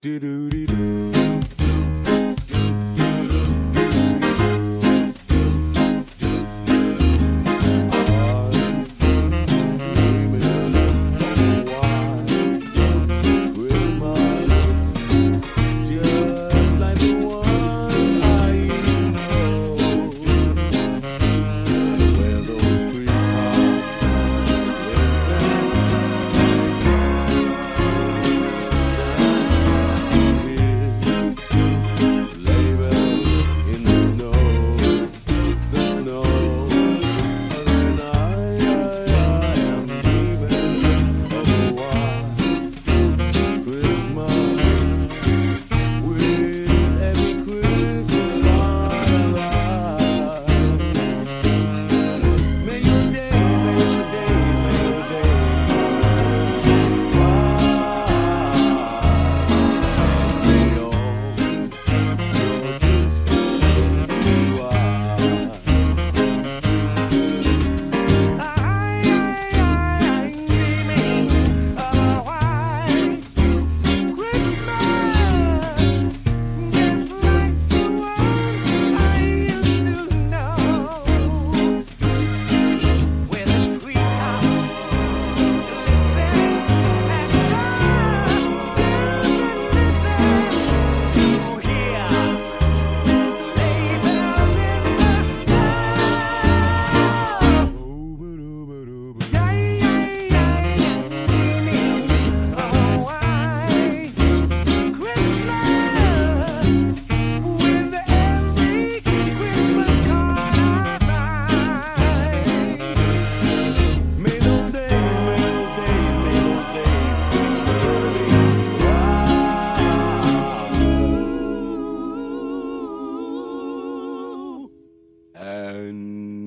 Do do do do. and